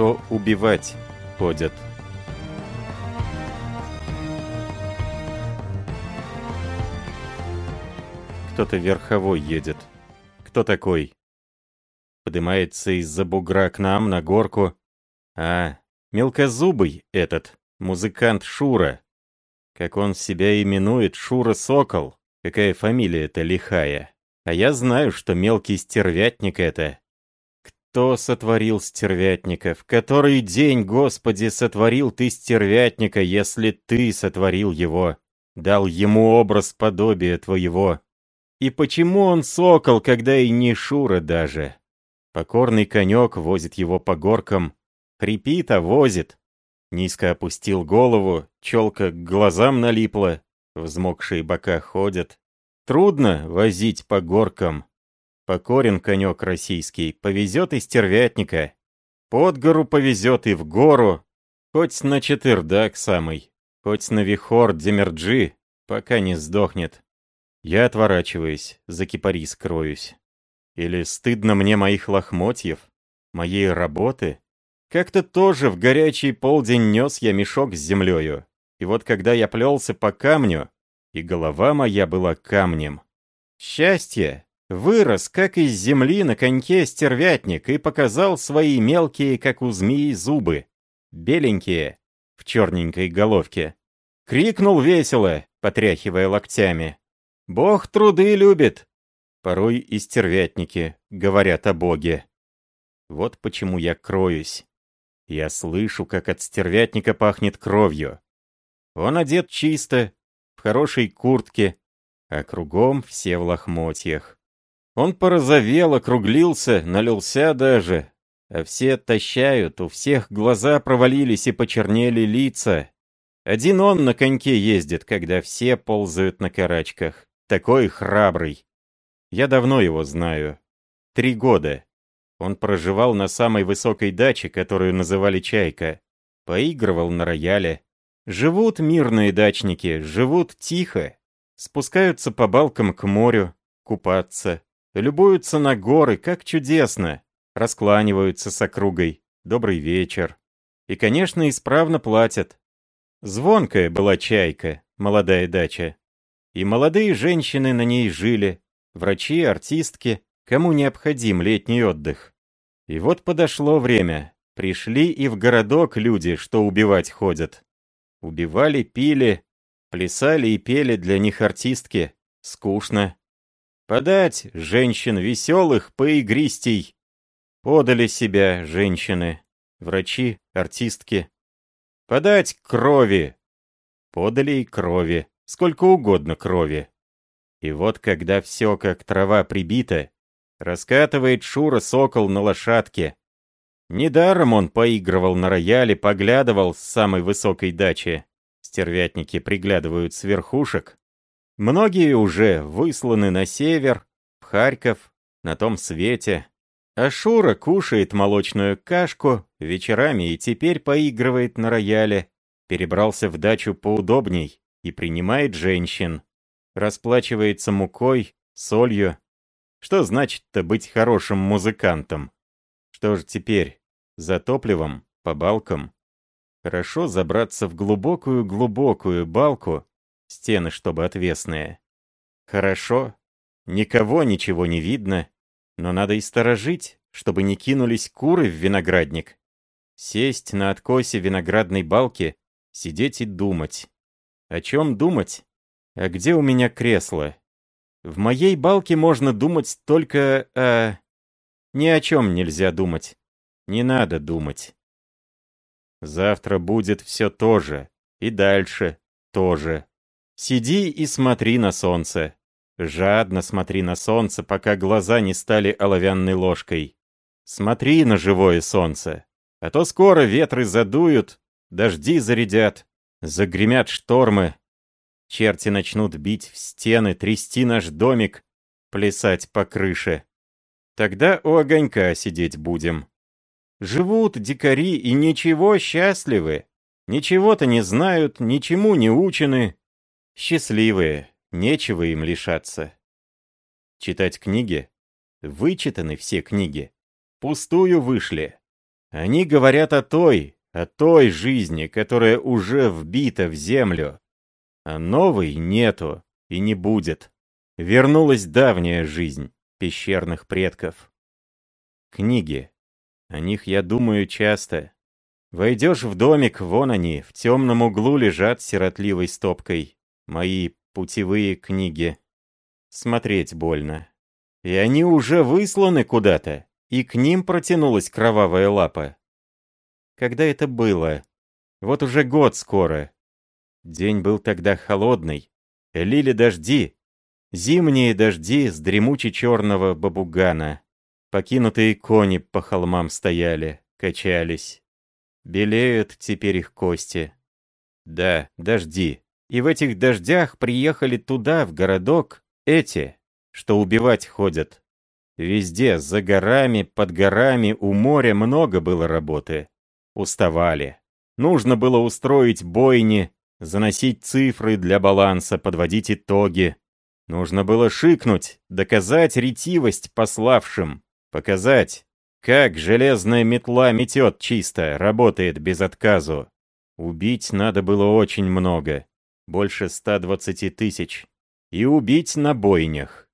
Кто убивать ходят. Кто-то верховой едет. Кто такой? Поднимается из-за бугра к нам на горку. А, мелкозубый этот, музыкант Шура. Как он себя именует, Шура Сокол. Какая фамилия-то лихая. А я знаю, что мелкий стервятник это. Кто сотворил стервятника? В который день, Господи, сотворил ты стервятника, если ты сотворил его? Дал ему образ подобия твоего. И почему он сокол, когда и не Шура даже? Покорный конек возит его по горкам. Хрипит, а возит. Низко опустил голову, челка к глазам налипла, взмокшие бока ходят. Трудно возить по горкам. Покорен конек российский, повезет и стервятника. Под гору повезет и в гору, хоть на четырдак самый, хоть на вихор Демерджи, пока не сдохнет. Я отворачиваюсь, за кипарис кроюсь. Или стыдно мне моих лохмотьев, моей работы? Как-то тоже в горячий полдень нес я мешок с землею. И вот когда я плелся по камню, и голова моя была камнем. Счастье! Вырос, как из земли, на коньке стервятник и показал свои мелкие, как у змеи, зубы. Беленькие, в черненькой головке. Крикнул весело, потряхивая локтями. «Бог труды любит!» Порой и стервятники говорят о Боге. Вот почему я кроюсь. Я слышу, как от стервятника пахнет кровью. Он одет чисто, в хорошей куртке, а кругом все в лохмотьях. Он порозовел, округлился, налился даже, а все тащают, у всех глаза провалились и почернели лица. Один он на коньке ездит, когда все ползают на карачках. Такой храбрый. Я давно его знаю. Три года. Он проживал на самой высокой даче, которую называли «Чайка». Поигрывал на рояле. Живут мирные дачники, живут тихо. Спускаются по балкам к морю, купаться. Любуются на горы, как чудесно. Раскланиваются с округой. Добрый вечер. И, конечно, исправно платят. Звонкая была чайка, молодая дача. И молодые женщины на ней жили. Врачи, артистки, кому необходим летний отдых. И вот подошло время. Пришли и в городок люди, что убивать ходят. Убивали, пили, плясали и пели для них артистки. Скучно. Подать женщин веселых поигристей. Подали себя женщины, врачи, артистки. Подать крови. Подали и крови, сколько угодно крови. И вот когда все как трава прибита, раскатывает Шура сокол на лошадке, Недаром он поигрывал на рояле, поглядывал с самой высокой дачи. Стервятники приглядывают с верхушек. Многие уже высланы на север, в Харьков, на том свете. А Шура кушает молочную кашку вечерами и теперь поигрывает на рояле. Перебрался в дачу поудобней и принимает женщин. Расплачивается мукой, солью. Что значит-то быть хорошим музыкантом? Что же теперь? За топливом, по балкам. Хорошо забраться в глубокую-глубокую балку, стены чтобы отвесные. Хорошо, никого ничего не видно, но надо и сторожить, чтобы не кинулись куры в виноградник. Сесть на откосе виноградной балки, сидеть и думать. О чем думать? А где у меня кресло? В моей балке можно думать только о... Ни о чем нельзя думать. Не надо думать. Завтра будет все то же. И дальше тоже. Сиди и смотри на солнце. Жадно смотри на солнце, пока глаза не стали оловянной ложкой. Смотри на живое солнце. А то скоро ветры задуют, дожди зарядят, загремят штормы. Черти начнут бить в стены, трясти наш домик, плясать по крыше. Тогда у огонька сидеть будем. Живут дикари и ничего счастливы. Ничего-то не знают, ничему не учены. Счастливые, нечего им лишаться. Читать книги? Вычитаны все книги. Пустую вышли. Они говорят о той, о той жизни, которая уже вбита в землю. А новой нету и не будет. Вернулась давняя жизнь пещерных предков. Книги. О них я думаю часто. Войдешь в домик, вон они, в темном углу лежат сиротливой стопкой. Мои путевые книги. Смотреть больно. И они уже высланы куда-то, и к ним протянулась кровавая лапа. Когда это было? Вот уже год скоро. День был тогда холодный. Лили дожди. Зимние дожди с дремуче-черного бабугана. Покинутые кони по холмам стояли, качались. Белеют теперь их кости. Да, дожди. И в этих дождях приехали туда, в городок, эти, что убивать ходят. Везде, за горами, под горами, у моря много было работы. Уставали. Нужно было устроить бойни, заносить цифры для баланса, подводить итоги. Нужно было шикнуть, доказать ретивость пославшим, показать, как железная метла метет чисто, работает без отказу. Убить надо было очень много, больше 120 тысяч. И убить на бойнях.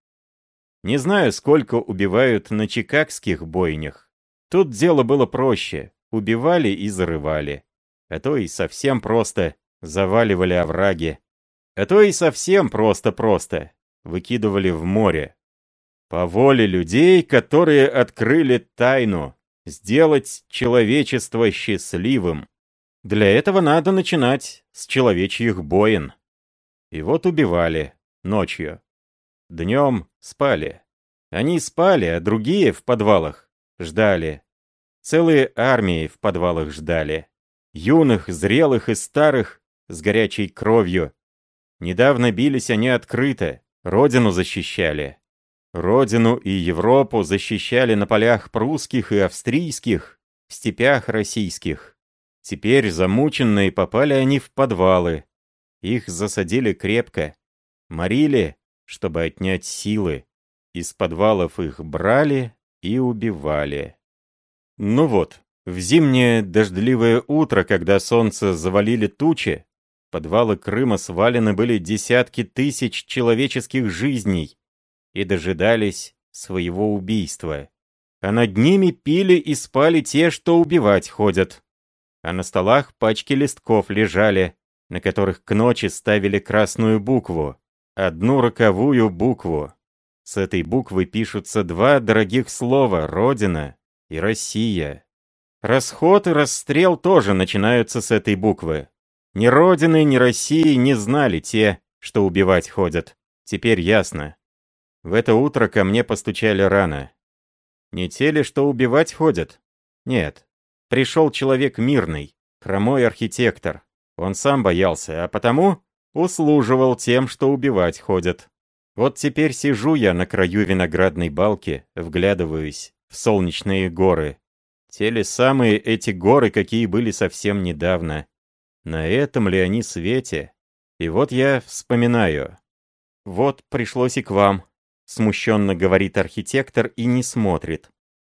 Не знаю, сколько убивают на чикагских бойнях. Тут дело было проще. Убивали и зарывали. А то и совсем просто заваливали овраги. А то и совсем просто-просто выкидывали в море. По воле людей, которые открыли тайну, сделать человечество счастливым. Для этого надо начинать с человечьих боин. И вот убивали ночью. Днем спали. Они спали, а другие в подвалах ждали. Целые армии в подвалах ждали. Юных, зрелых и старых, с горячей кровью. Недавно бились они открыто, родину защищали. Родину и Европу защищали на полях прусских и австрийских, в степях российских. Теперь замученные попали они в подвалы. Их засадили крепко. Морили, чтобы отнять силы. Из подвалов их брали и убивали. Ну вот, в зимнее дождливое утро, когда солнце завалили тучи, подвалы Крыма свалены были десятки тысяч человеческих жизней и дожидались своего убийства. А над ними пили и спали те, что убивать ходят. А на столах пачки листков лежали, на которых к ночи ставили красную букву, одну роковую букву. С этой буквы пишутся два дорогих слова «Родина» и «Россия». Расход и расстрел тоже начинаются с этой буквы. Ни Родины, ни России не знали те, что убивать ходят. Теперь ясно. В это утро ко мне постучали рано. Не те ли, что убивать ходят? Нет. Пришел человек мирный, хромой архитектор. Он сам боялся, а потому услуживал тем, что убивать ходят. Вот теперь сижу я на краю виноградной балки, вглядываюсь в солнечные горы. Те ли самые эти горы, какие были совсем недавно. На этом ли они свете? И вот я вспоминаю. Вот пришлось и к вам, смущенно говорит архитектор и не смотрит.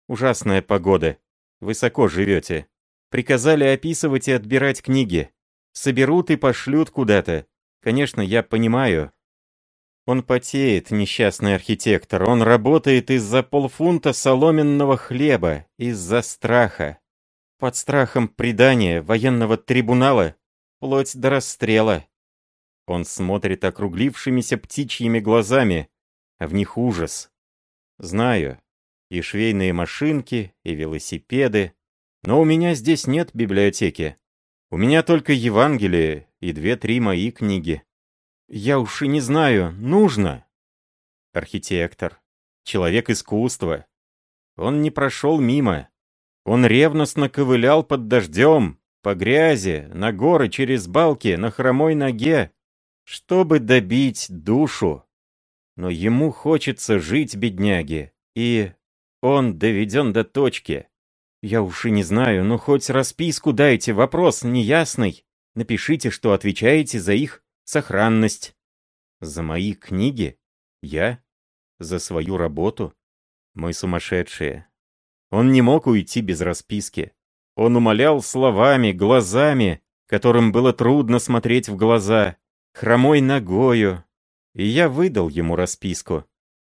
Ужасная погода. Высоко живете. Приказали описывать и отбирать книги. Соберут и пошлют куда-то. Конечно, я понимаю. Он потеет, несчастный архитектор. Он работает из-за полфунта соломенного хлеба, из-за страха. Под страхом предания, военного трибунала, вплоть до расстрела. Он смотрит округлившимися птичьими глазами, а в них ужас. Знаю, и швейные машинки, и велосипеды. Но у меня здесь нет библиотеки. У меня только Евангелие и две-три мои книги. Я уж и не знаю, нужно. Архитектор, человек искусства. Он не прошел мимо. Он ревностно ковылял под дождем, по грязи, на горы через балки, на хромой ноге, чтобы добить душу. Но ему хочется жить, бедняги, и он доведен до точки. Я уж и не знаю, но хоть расписку дайте, вопрос неясный. Напишите, что отвечаете за их сохранность. За мои книги? Я? За свою работу? Мы сумасшедшие. Он не мог уйти без расписки. Он умолял словами, глазами, которым было трудно смотреть в глаза, хромой ногою. И я выдал ему расписку.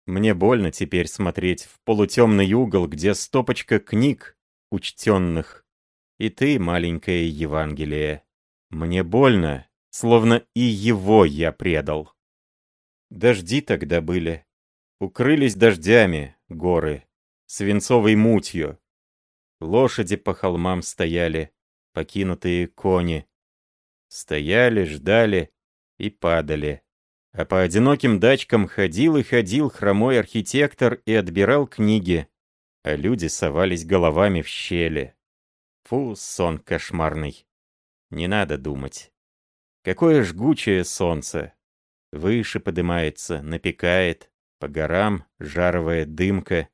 Мне больно теперь смотреть в полутемный угол, где стопочка книг учтенных. И ты, маленькое Евангелие. Мне больно, словно и его я предал. Дожди тогда были. Укрылись дождями горы, свинцовой мутью. Лошади по холмам стояли, покинутые кони. Стояли, ждали и падали. А по одиноким дачкам ходил и ходил хромой архитектор и отбирал книги, а люди совались головами в щели. Фу, сон кошмарный. Не надо думать. Какое жгучее солнце. Выше подымается, напекает, по горам жаровая дымка.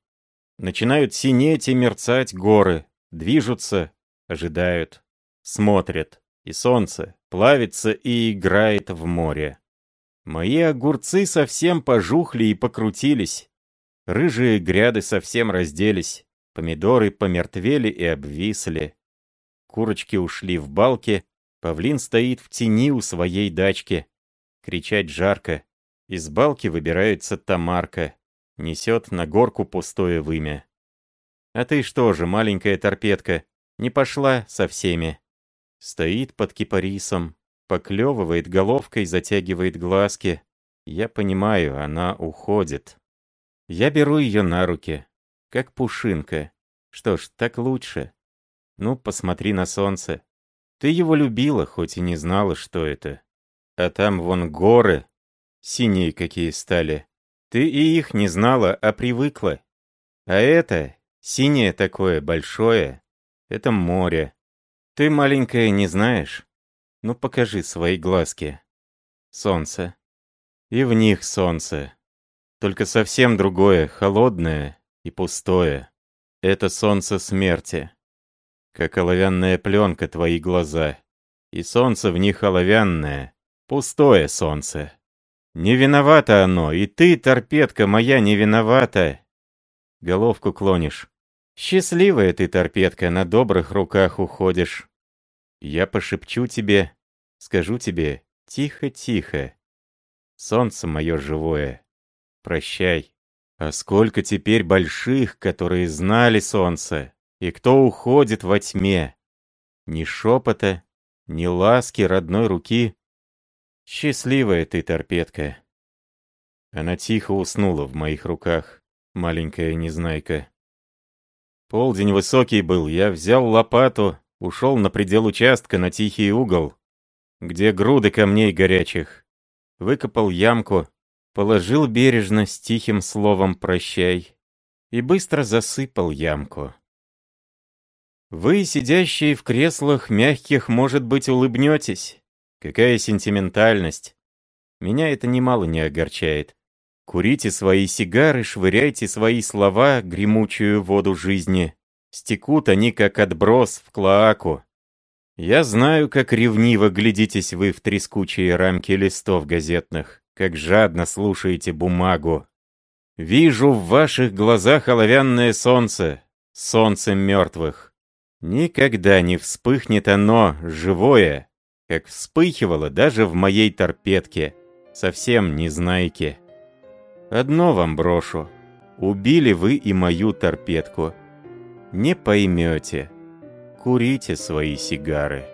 Начинают синеть и мерцать горы, движутся, ожидают, смотрят, и солнце плавится и играет в море. Мои огурцы совсем пожухли и покрутились. Рыжие гряды совсем разделись, помидоры помертвели и обвисли. Курочки ушли в балки, павлин стоит в тени у своей дачки. Кричать жарко. Из балки выбирается Тамарка несет на горку пустое вымя. А ты что же, маленькая торпедка, не пошла со всеми? Стоит под кипарисом, поклевывает головкой, затягивает глазки. Я понимаю, она уходит. Я беру ее на руки, как пушинка. Что ж, так лучше. Ну, посмотри на солнце. Ты его любила, хоть и не знала, что это. А там вон горы, синие какие стали. Ты и их не знала, а привыкла. А это, синее такое, большое, это море. Ты, маленькая, не знаешь? Ну покажи свои глазки. Солнце. И в них солнце. Только совсем другое, холодное и пустое. Это солнце смерти. Как оловянная пленка твои глаза. И солнце в них оловянное, пустое солнце. Не виновато оно, и ты, торпедка моя, не виновата. Головку клонишь. Счастливая ты, торпедка, на добрых руках уходишь. Я пошепчу тебе, скажу тебе, тихо-тихо. Солнце мое живое, прощай. А сколько теперь больших, которые знали солнце, и кто уходит во тьме. Ни шепота, ни ласки родной руки, Счастливая ты, торпедка. Она тихо уснула в моих руках, маленькая незнайка. Полдень высокий был, я взял лопату, ушел на предел участка на тихий угол, где груды камней горячих. Выкопал ямку, положил бережно с тихим словом «прощай» и быстро засыпал ямку. Вы, сидящие в креслах мягких, может быть, улыбнетесь. Какая сентиментальность. Меня это немало не огорчает. Курите свои сигары, швыряйте свои слова, гремучую воду жизни. Стекут они, как отброс, в клоаку. Я знаю, как ревниво глядитесь вы в трескучие рамки листов газетных, как жадно слушаете бумагу. Вижу в ваших глазах оловянное солнце, солнце мертвых. Никогда не вспыхнет оно, живое, как вспыхивало даже в моей торпедке, совсем не знайки. Одно вам брошу. Убили вы и мою торпедку. Не поймете. Курите свои сигары.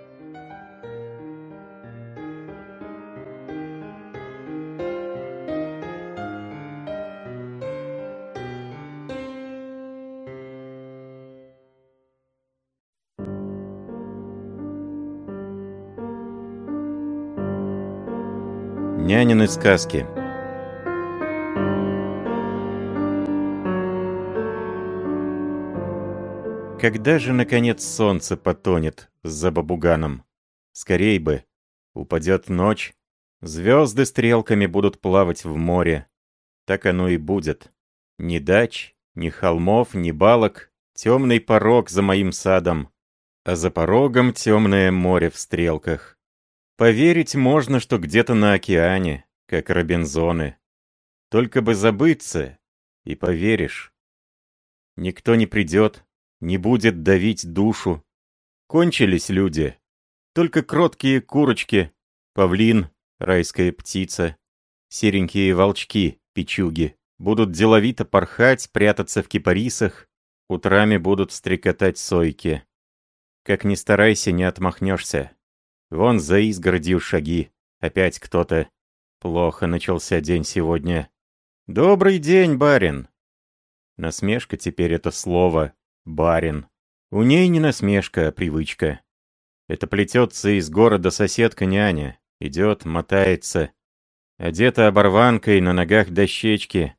Нянины сказки Когда же, наконец, солнце потонет за бабуганом? Скорей бы. Упадет ночь, звезды стрелками будут плавать в море. Так оно и будет. Ни дач, ни холмов, ни балок, темный порог за моим садом, а за порогом темное море в стрелках. Поверить можно, что где-то на океане, как Робинзоны. Только бы забыться, и поверишь. Никто не придет, не будет давить душу. Кончились люди. Только кроткие курочки, павлин, райская птица, серенькие волчки, печуги, будут деловито порхать, прятаться в кипарисах, утрами будут стрекотать сойки. Как ни старайся, не отмахнешься. Вон за изгородью шаги, опять кто-то. Плохо начался день сегодня. «Добрый день, барин!» Насмешка теперь это слово «барин». У ней не насмешка, а привычка. Это плетется из города соседка няня. Идет, мотается. Одета оборванкой, на ногах дощечки.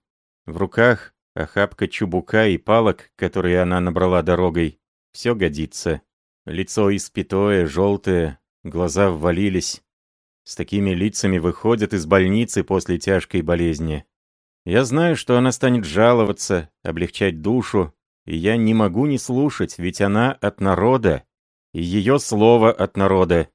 В руках охапка чубука и палок, которые она набрала дорогой. Все годится. Лицо испятое, желтое, глаза ввалились. С такими лицами выходят из больницы после тяжкой болезни. Я знаю, что она станет жаловаться, облегчать душу, и я не могу не слушать, ведь она от народа, и ее слово от народа.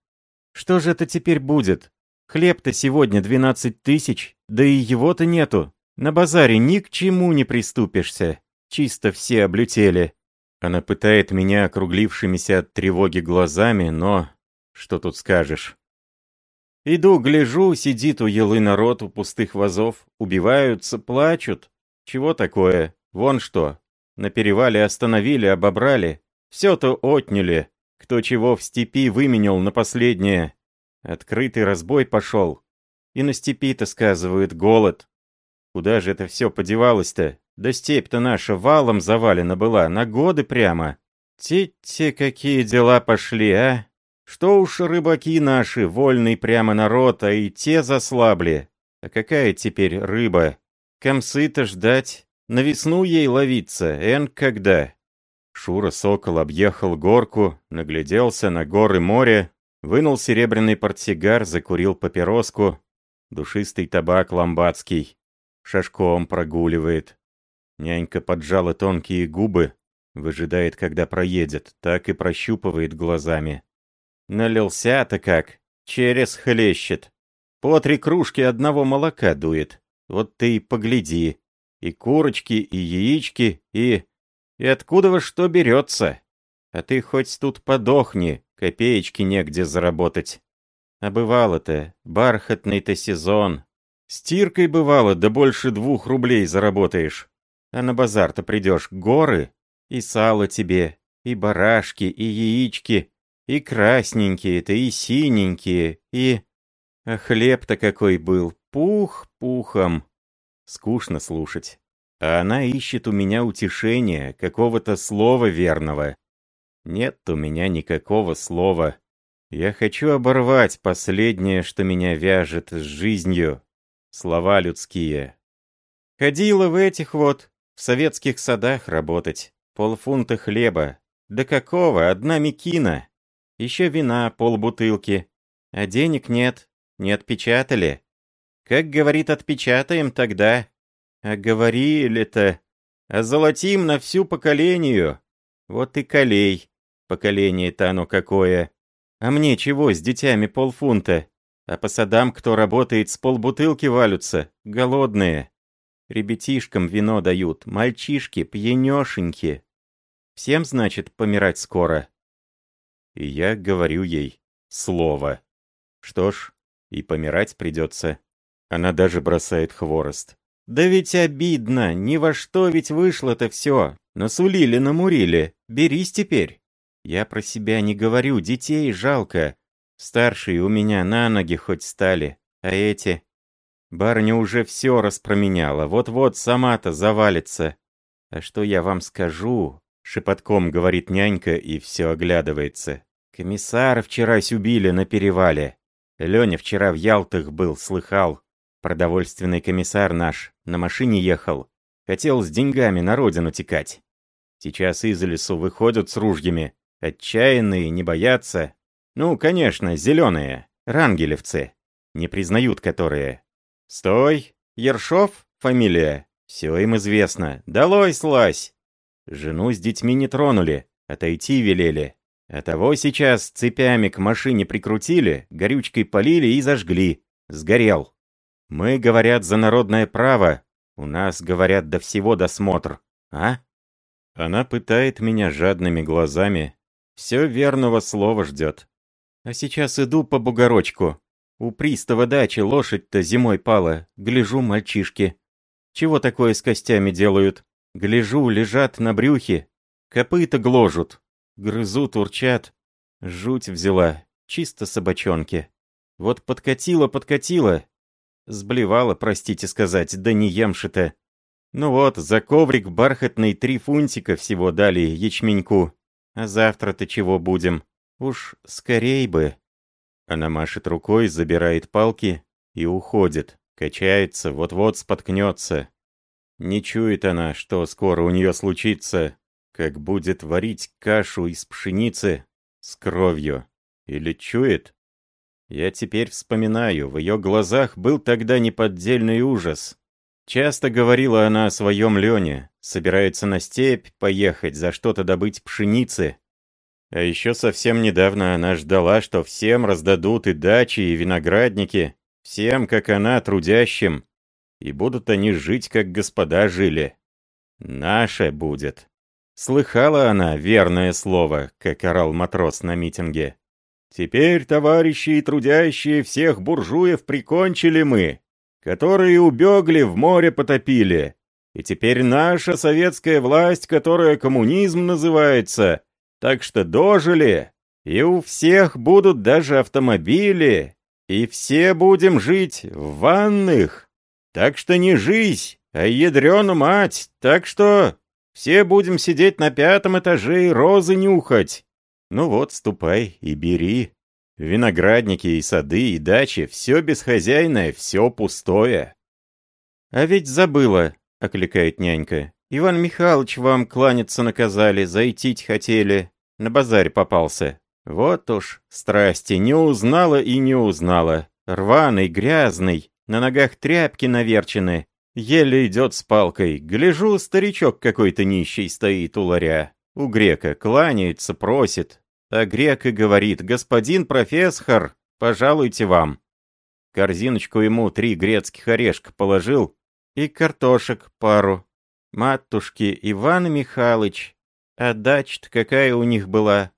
Что же это теперь будет? Хлеб-то сегодня 12 тысяч, да и его-то нету. На базаре ни к чему не приступишься. Чисто все облютели. Она пытает меня округлившимися от тревоги глазами, но... Что тут скажешь? Иду, гляжу, сидит у елы народ у пустых вазов, убиваются, плачут. Чего такое? Вон что, на перевале остановили, обобрали. Все-то отняли. Кто чего в степи выменял на последнее. Открытый разбой пошел. И на степи-то, сказывают, голод. Куда же это все подевалось-то? Да степь-то наша валом завалена была, на годы прямо. Те-те, какие дела пошли, а? Что уж рыбаки наши, вольный прямо народ, а и те заслабли. А какая теперь рыба? Комсы-то ждать, на весну ей ловиться, эн когда. Шура Сокол объехал горку, нагляделся на горы море, вынул серебряный портсигар, закурил папироску. Душистый табак ламбадский. Шашком прогуливает. Нянька поджала тонкие губы, выжидает, когда проедет, так и прощупывает глазами. Налился-то как, через хлещет. По три кружки одного молока дует. Вот ты и погляди и курочки, и яички, и... И откуда во что берется? А ты хоть тут подохни, копеечки негде заработать. А бывало-то, бархатный-то сезон. Стиркой бывало, да больше двух рублей заработаешь. А на базар-то придешь, горы, и сало тебе, и барашки, и яички, и красненькие-то, и синенькие, и... А хлеб-то какой был, пух пухом. Скучно слушать. А она ищет у меня утешения, какого-то слова верного. Нет у меня никакого слова. Я хочу оборвать последнее, что меня вяжет с жизнью. Слова людские. Ходила в этих вот, в советских садах работать. Полфунта хлеба. Да какого, одна мекина. Еще вина полбутылки. А денег нет, не отпечатали. Как говорит, отпечатаем тогда. А говорили-то, а золотим на всю поколению. Вот и колей. Поколение-то оно какое. А мне чего с детьми полфунта? А по садам, кто работает, с полбутылки валются, голодные. Ребятишкам вино дают, мальчишки пьянёшеньки. Всем, значит, помирать скоро. И я говорю ей слово. Что ж, и помирать придется. Она даже бросает хворост. «Да ведь обидно, ни во что ведь вышло-то все. Насулили, намурили. Берись теперь». Я про себя не говорю, детей жалко. Старшие у меня на ноги хоть стали, а эти... Барыня уже все распроменяла, вот-вот сама-то завалится. А что я вам скажу? Шепотком говорит нянька и все оглядывается. Комиссара вчера убили на перевале. Леня вчера в Ялтах был, слыхал. Продовольственный комиссар наш на машине ехал. Хотел с деньгами на родину текать. Сейчас из лесу выходят с ружьями. Отчаянные, не боятся. Ну, конечно, зеленые, рангелевцы. Не признают которые. Стой! Ершов? Фамилия? Все им известно. Долой слазь! Жену с детьми не тронули, отойти велели. А того сейчас цепями к машине прикрутили, горючкой полили и зажгли. Сгорел. Мы, говорят, за народное право. У нас, говорят, до всего досмотр. А? Она пытает меня жадными глазами. Все верного слова ждет. А сейчас иду по бугорочку. У пристава дачи лошадь-то зимой пала. Гляжу, мальчишки. Чего такое с костями делают? Гляжу, лежат на брюхе. Копыта гложут. Грызут, урчат. Жуть взяла. Чисто собачонки. Вот подкатила, подкатила. Сблевала, простите сказать, да не емши-то. Ну вот, за коврик бархатный три фунтика всего дали ячменьку. А завтра-то чего будем? Уж скорей бы. Она машет рукой, забирает палки и уходит. Качается, вот-вот споткнется. Не чует она, что скоро у нее случится, как будет варить кашу из пшеницы с кровью. Или чует? Я теперь вспоминаю, в ее глазах был тогда неподдельный ужас. Часто говорила она о своем Лене, собирается на степь поехать, за что-то добыть пшеницы. А еще совсем недавно она ждала, что всем раздадут и дачи, и виноградники, всем, как она, трудящим, и будут они жить, как господа жили. Наше будет. Слыхала она верное слово, как орал матрос на митинге. Теперь, товарищи и трудящие, всех буржуев прикончили мы, которые убегли, в море потопили. И теперь наша советская власть, которая коммунизм называется, так что дожили, и у всех будут даже автомобили, и все будем жить в ванных. Так что не жизнь, а ядрену мать, так что все будем сидеть на пятом этаже и розы нюхать. Ну вот, ступай и бери. Виноградники и сады и дачи, все бесхозяйное, все пустое. А ведь забыла, окликает нянька. Иван Михайлович вам кланяться наказали, зайтить хотели. На базаре попался. Вот уж, страсти, не узнала и не узнала. Рваный, грязный, на ногах тряпки наверчены. Еле идет с палкой. Гляжу, старичок какой-то нищий стоит у ларя. У грека кланяется, просит. А грек и говорит, господин профессор, пожалуйте вам. Корзиночку ему три грецких орешка положил и картошек пару. Матушки Иван Михайлович, а дача-то какая у них была.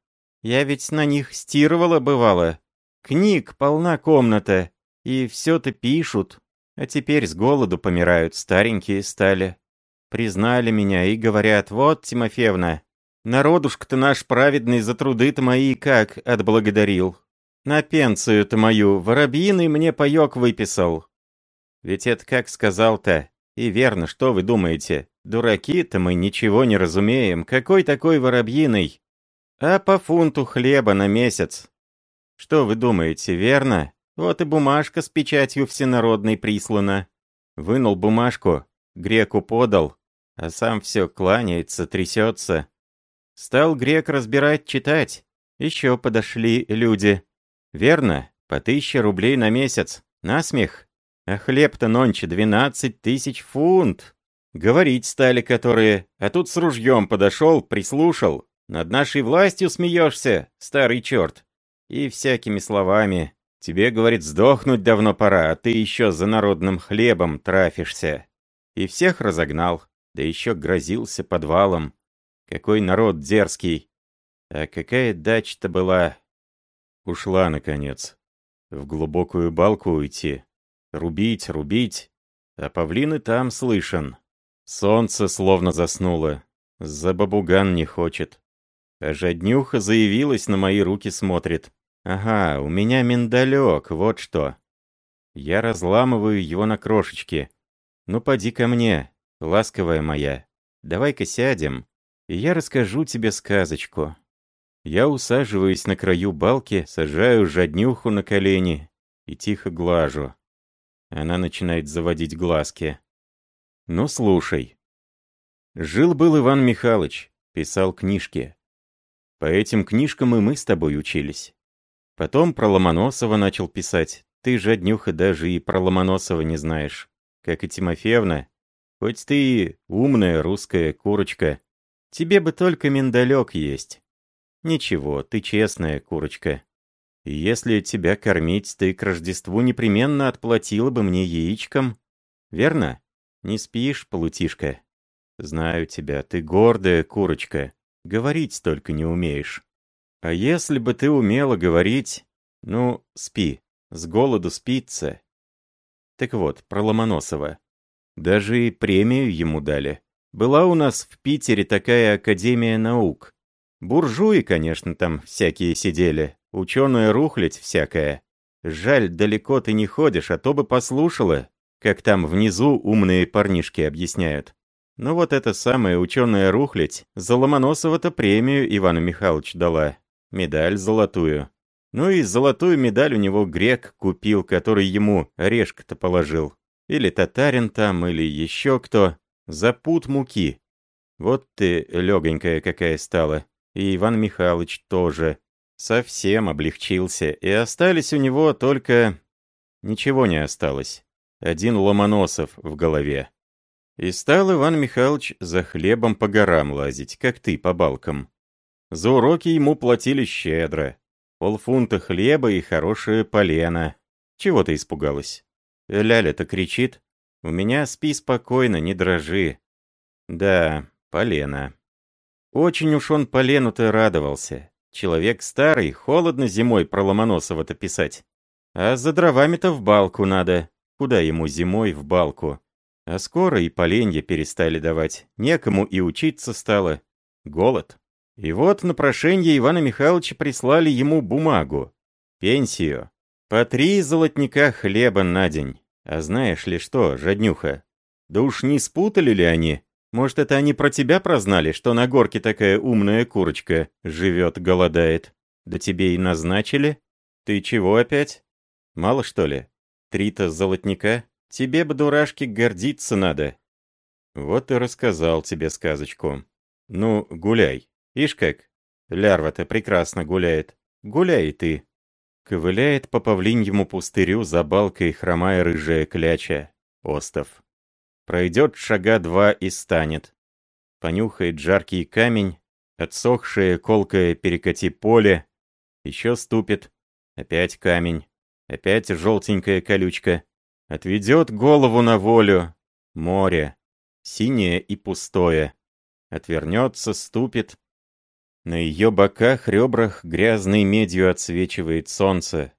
Я ведь на них стирывала бывало. Книг полна комната, и все-то пишут. А теперь с голоду помирают, старенькие стали. Признали меня и говорят, вот, Тимофеевна, Народушка-то наш праведный за труды-то мои как отблагодарил. На пенсию-то мою воробьиный мне паёк выписал. Ведь это как сказал-то. И верно, что вы думаете? Дураки-то мы ничего не разумеем. Какой такой воробьиный? А по фунту хлеба на месяц. Что вы думаете, верно? Вот и бумажка с печатью всенародной прислана. Вынул бумажку, греку подал, а сам все кланяется, трясется. Стал грек разбирать, читать. Еще подошли люди. Верно, по тысяче рублей на месяц. Насмех. А хлеб-то нонче двенадцать тысяч фунт. Говорить стали которые, а тут с ружьем подошел, прислушал. Над нашей властью смеешься, старый черт. И всякими словами. Тебе, говорит, сдохнуть давно пора, а ты еще за народным хлебом трафишься. И всех разогнал, да еще грозился подвалом. Какой народ дерзкий. А какая дача-то была? Ушла, наконец. В глубокую балку уйти. Рубить, рубить. А павлины там слышен. Солнце словно заснуло. За бабуган не хочет. А жаднюха заявилась, на мои руки смотрит. Ага, у меня миндалек, вот что. Я разламываю его на крошечки. Ну поди ко мне, ласковая моя. Давай-ка сядем и я расскажу тебе сказочку. Я усаживаюсь на краю балки, сажаю жаднюху на колени и тихо глажу. Она начинает заводить глазки. Ну, слушай. Жил-был Иван Михайлович, писал книжки. По этим книжкам и мы с тобой учились. Потом про Ломоносова начал писать. Ты, жаднюха, даже и про Ломоносова не знаешь. Как и Тимофеевна. Хоть ты и умная русская курочка, Тебе бы только миндалек есть. Ничего, ты честная курочка. Если тебя кормить, ты к Рождеству непременно отплатила бы мне яичком. Верно? Не спишь, полутишка? Знаю тебя, ты гордая курочка. Говорить только не умеешь. А если бы ты умела говорить, ну, спи, с голоду спится. Так вот, про Ломоносова. Даже и премию ему дали. Была у нас в Питере такая Академия наук. Буржуи, конечно, там всякие сидели, ученая рухлядь всякая. Жаль, далеко ты не ходишь, а то бы послушала, как там внизу умные парнишки объясняют. Ну вот эта самая ученая рухлядь за Ломоносова-то премию Ивану Михайловичу дала. Медаль золотую. Ну и золотую медаль у него грек купил, который ему орешка-то положил. Или татарин там, или еще кто. За пуд муки. Вот ты легонькая какая стала. И Иван Михайлович тоже. Совсем облегчился. И остались у него только... Ничего не осталось. Один Ломоносов в голове. И стал Иван Михайлович за хлебом по горам лазить, как ты по балкам. За уроки ему платили щедро. Полфунта хлеба и хорошее полено. Чего ты испугалась? Ляля-то кричит. У меня спи спокойно, не дрожи. Да, полено. Очень уж он полену-то радовался. Человек старый, холодно зимой про Ломоносова-то писать. А за дровами-то в балку надо. Куда ему зимой в балку? А скоро и поленья перестали давать. Некому и учиться стало. Голод. И вот на прошение Ивана Михайловича прислали ему бумагу. Пенсию. По три золотника хлеба на день. А знаешь ли что, жаднюха? Да уж не спутали ли они? Может, это они про тебя прознали, что на горке такая умная курочка живет, голодает? Да тебе и назначили? Ты чего опять? Мало что ли? Три-то золотника? Тебе бы, дурашки, гордиться надо. Вот и рассказал тебе сказочку. Ну, гуляй. Ишь как, лярва-то прекрасно гуляет. Гуляй ты. Ковыляет по павлиньему пустырю за балкой хромая рыжая кляча. Остов. Пройдет шага два и станет. Понюхает жаркий камень, отсохшее колкое перекати поле. Еще ступит. Опять камень. Опять желтенькая колючка. Отведет голову на волю. Море. Синее и пустое. Отвернется, ступит. На ее боках, ребрах грязной медью отсвечивает солнце.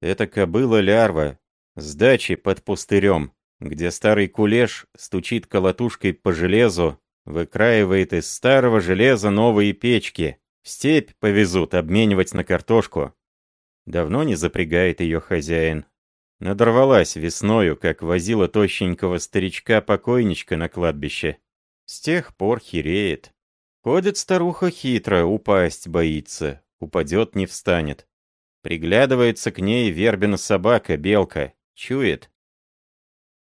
Это кобыла-лярва, с дачи под пустырем, где старый кулеш стучит колотушкой по железу, выкраивает из старого железа новые печки. В степь повезут обменивать на картошку. Давно не запрягает ее хозяин. Надорвалась весною, как возила тощенького старичка-покойничка на кладбище. С тех пор хереет. Ходит старуха хитро, упасть боится, упадет не встанет. Приглядывается к ней вербина собака, белка, чует.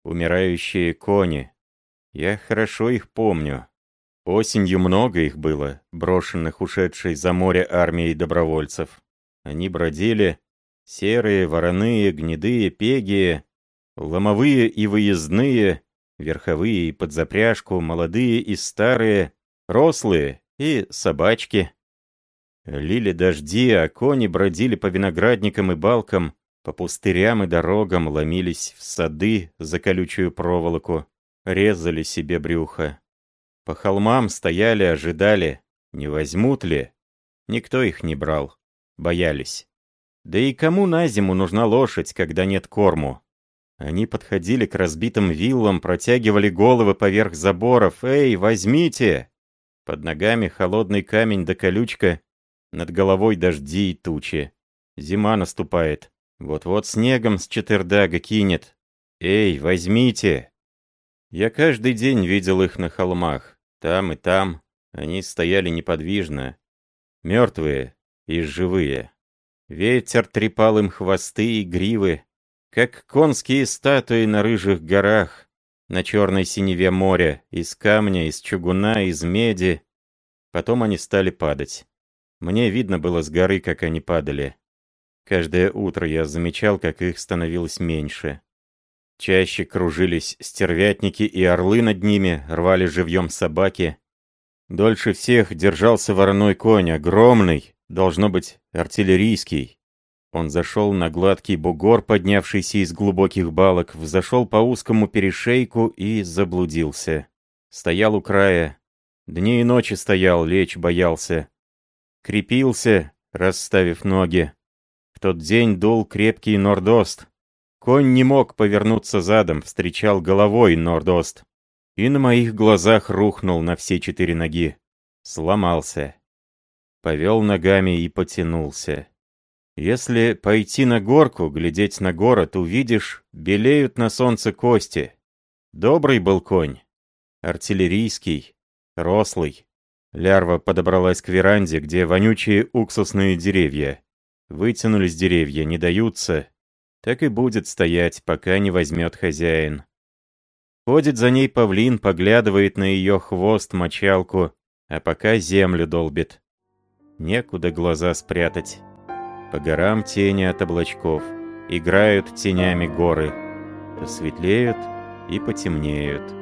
Умирающие кони. Я хорошо их помню. Осенью много их было, брошенных ушедшей за море армией добровольцев. Они бродили, серые, вороные, гнедые, пегие, ломовые и выездные, верховые и под запряжку, молодые и старые, рослые и собачки. Лили дожди, а кони бродили по виноградникам и балкам, по пустырям и дорогам, ломились в сады за колючую проволоку, резали себе брюхо. По холмам стояли, ожидали, не возьмут ли. Никто их не брал, боялись. Да и кому на зиму нужна лошадь, когда нет корму? Они подходили к разбитым виллам, протягивали головы поверх заборов. «Эй, возьмите!» Под ногами холодный камень да колючка, над головой дожди и тучи. Зима наступает. Вот-вот снегом с четырдага кинет. Эй, возьмите! Я каждый день видел их на холмах. Там и там. Они стояли неподвижно. Мертвые и живые. Ветер трепал им хвосты и гривы, как конские статуи на рыжих горах на черной синеве моря, из камня, из чугуна, из меди. Потом они стали падать. Мне видно было с горы, как они падали. Каждое утро я замечал, как их становилось меньше. Чаще кружились стервятники и орлы над ними, рвали живьем собаки. Дольше всех держался вороной конь, огромный, должно быть, артиллерийский. Он зашел на гладкий бугор, поднявшийся из глубоких балок, взошел по узкому перешейку и заблудился. Стоял у края. Дни и ночи стоял, лечь боялся. Крепился, расставив ноги. В тот день дул крепкий нордост. Конь не мог повернуться задом, встречал головой нордост. И на моих глазах рухнул на все четыре ноги. Сломался. Повел ногами и потянулся. Если пойти на горку, глядеть на город, увидишь, белеют на солнце кости. Добрый был конь. Артиллерийский, рослый. Лярва подобралась к веранде, где вонючие уксусные деревья. Вытянулись деревья, не даются. Так и будет стоять, пока не возьмет хозяин. Ходит за ней павлин, поглядывает на ее хвост-мочалку, а пока землю долбит. Некуда глаза спрятать. По горам тени от облачков. Играют тенями горы. То светлеют и потемнеют.